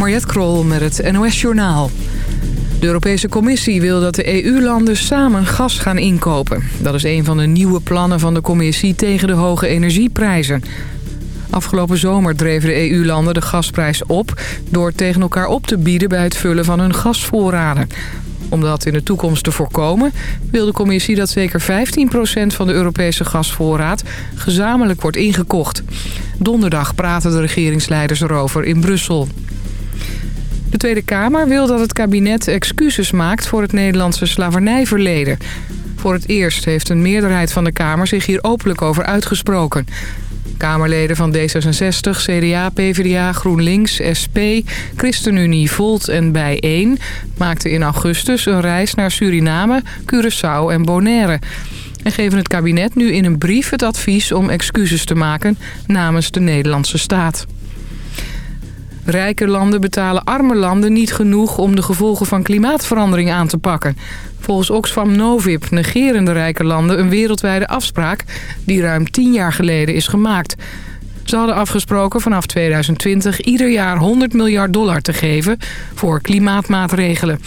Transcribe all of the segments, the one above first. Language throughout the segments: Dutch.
Mariette Krol met het NOS Journaal. De Europese Commissie wil dat de EU-landen samen gas gaan inkopen. Dat is een van de nieuwe plannen van de Commissie tegen de hoge energieprijzen. Afgelopen zomer dreven de EU-landen de gasprijs op... door tegen elkaar op te bieden bij het vullen van hun gasvoorraden. Om dat in de toekomst te voorkomen... wil de commissie dat zeker 15% van de Europese gasvoorraad... gezamenlijk wordt ingekocht. Donderdag praten de regeringsleiders erover in Brussel. De Tweede Kamer wil dat het kabinet excuses maakt voor het Nederlandse slavernijverleden. Voor het eerst heeft een meerderheid van de Kamer zich hier openlijk over uitgesproken. Kamerleden van D66, CDA, PvdA, GroenLinks, SP, ChristenUnie, Volt en Bijeen... maakten in augustus een reis naar Suriname, Curaçao en Bonaire... en geven het kabinet nu in een brief het advies om excuses te maken namens de Nederlandse staat. Rijke landen betalen arme landen niet genoeg om de gevolgen van klimaatverandering aan te pakken. Volgens Oxfam Novib negeren de rijke landen een wereldwijde afspraak die ruim tien jaar geleden is gemaakt. Ze hadden afgesproken vanaf 2020 ieder jaar 100 miljard dollar te geven voor klimaatmaatregelen.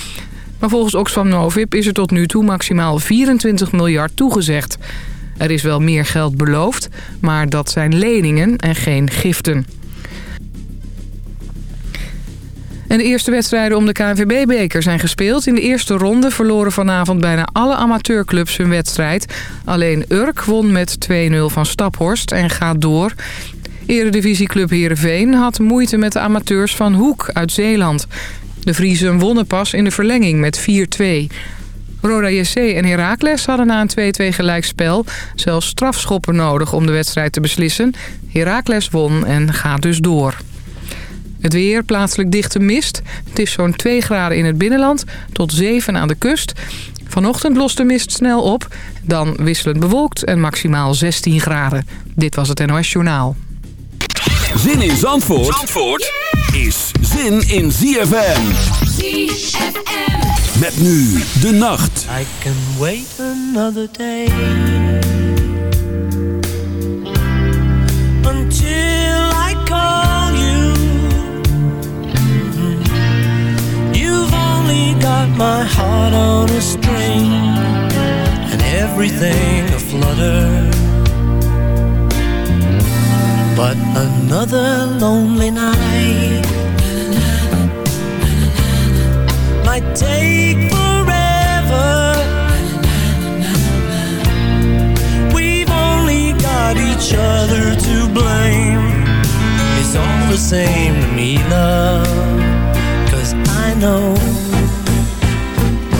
Maar volgens Oxfam Novib is er tot nu toe maximaal 24 miljard toegezegd. Er is wel meer geld beloofd, maar dat zijn leningen en geen giften. En de eerste wedstrijden om de KNVB-beker zijn gespeeld. In de eerste ronde verloren vanavond bijna alle amateurclubs hun wedstrijd. Alleen Urk won met 2-0 van Staphorst en gaat door. Eredivisieclub Heerenveen had moeite met de amateurs van Hoek uit Zeeland. De Vriezen wonnen pas in de verlenging met 4-2. Roda JC en Heracles hadden na een 2-2 gelijkspel zelfs strafschoppen nodig om de wedstrijd te beslissen. Heracles won en gaat dus door. Het weer, plaatselijk dichte mist. Het is zo'n 2 graden in het binnenland tot 7 aan de kust. Vanochtend lost de mist snel op. Dan wisselend bewolkt en maximaal 16 graden. Dit was het NOS Journaal. Zin in Zandvoort, Zandvoort is zin in ZFM. ZFM. Met nu de nacht. I can wait another day. Got my heart on a string and everything aflutter. But another lonely night might take forever. We've only got each other to blame. It's all the same to me, love. Cause I know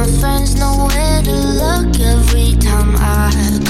my friends know where to look every time I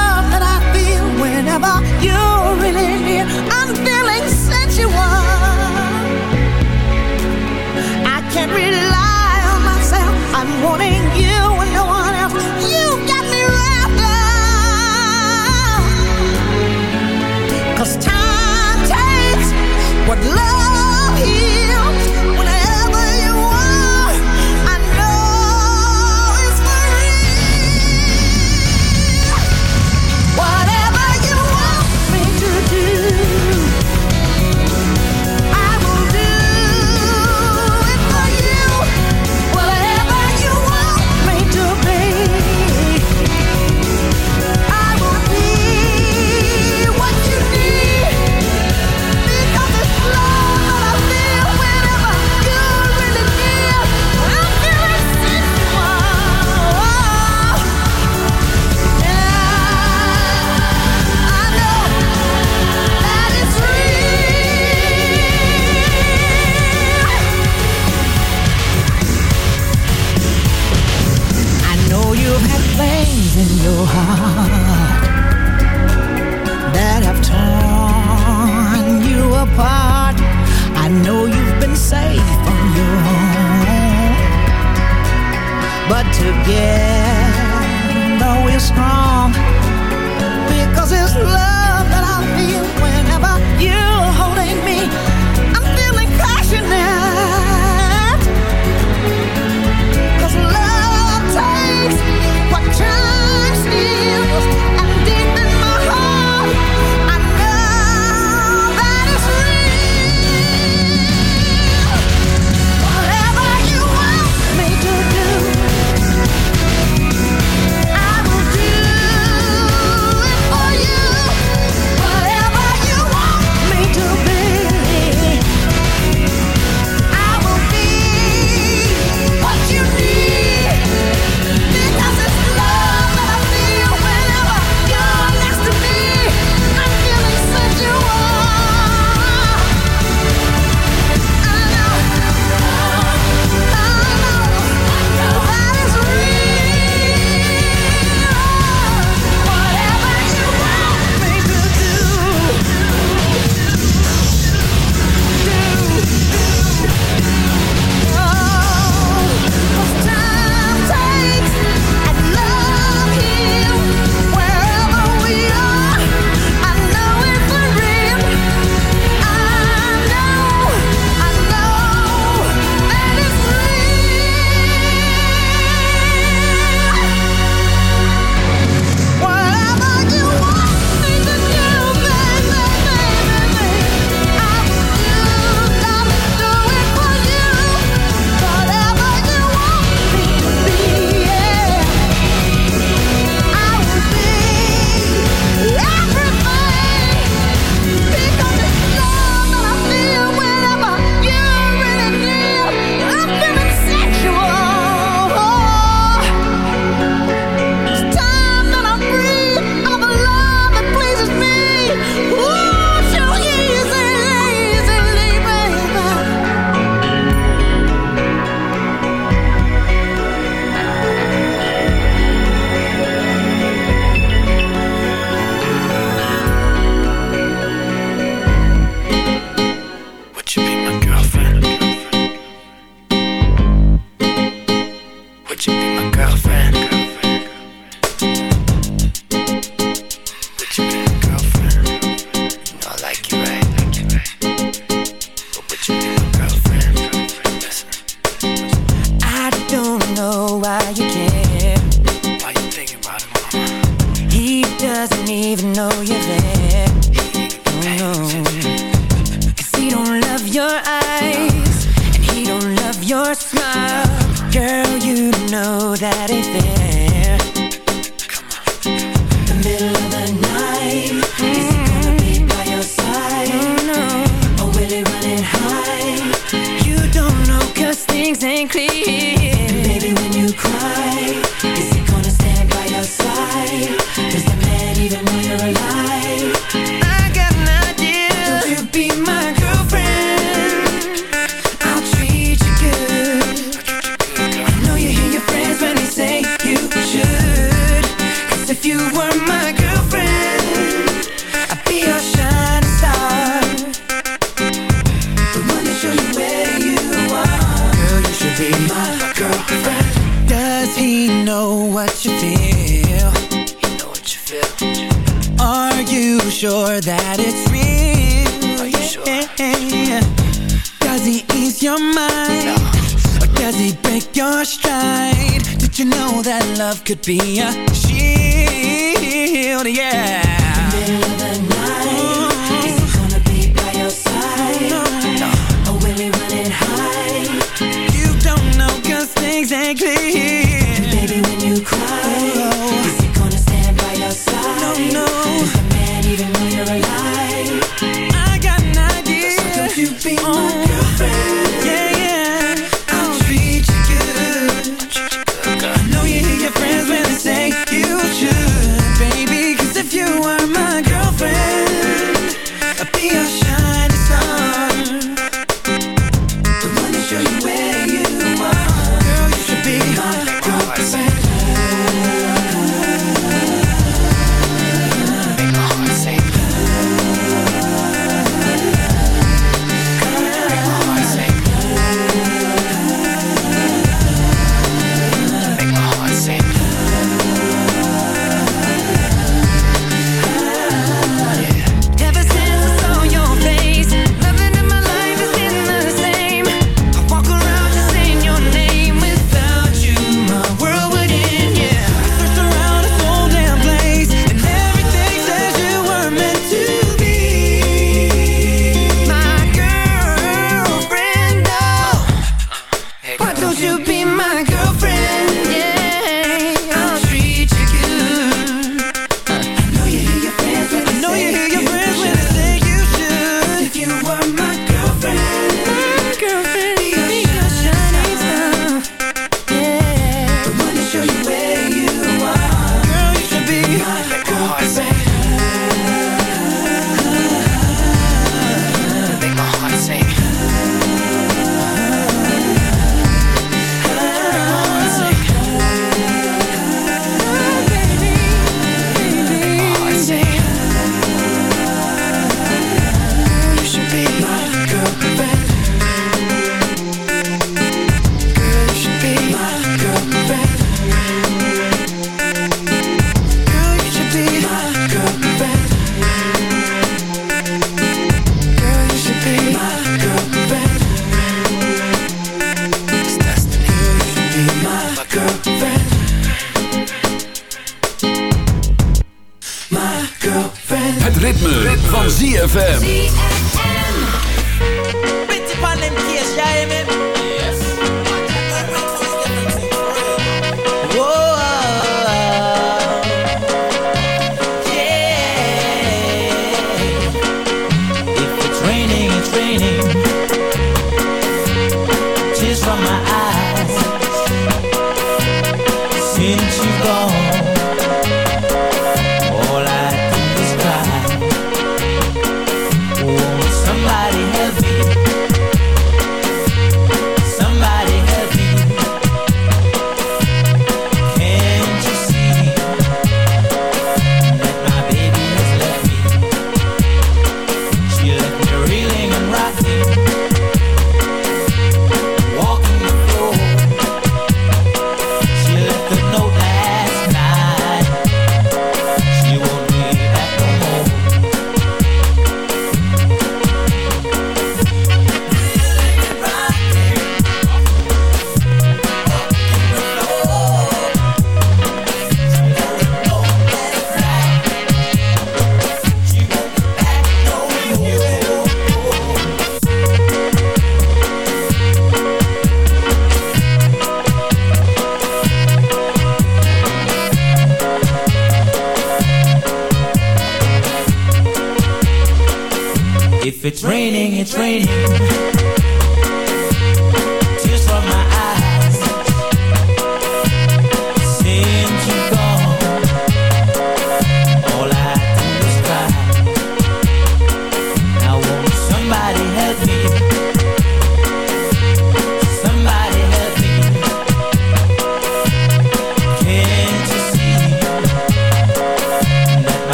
Could be a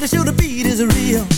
the show the beat is real.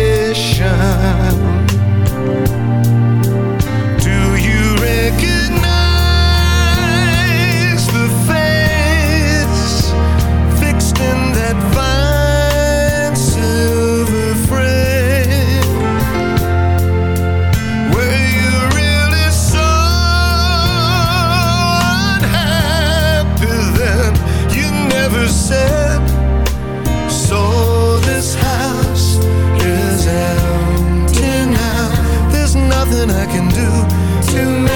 ocean. too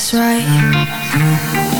That's right.